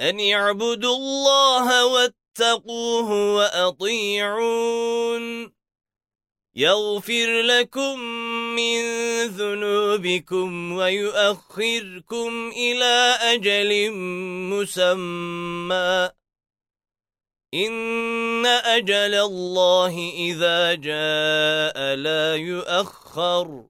أن اعبدوا الله واتقوه وأطيعون. يغفر لكم من ذنوبكم ويؤخركم إلى أجل مسمى. إن أجل الله إذا جاء لا يؤخر.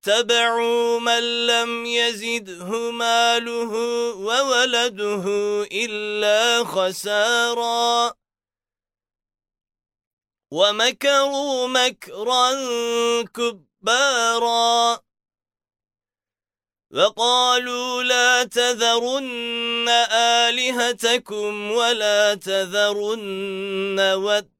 اتبعوا من لم يزده ماله وولده إلا خسارا. ومكروا مكرا كبارا. وقالوا لا تذرن آلهتكم ولا تذرن ود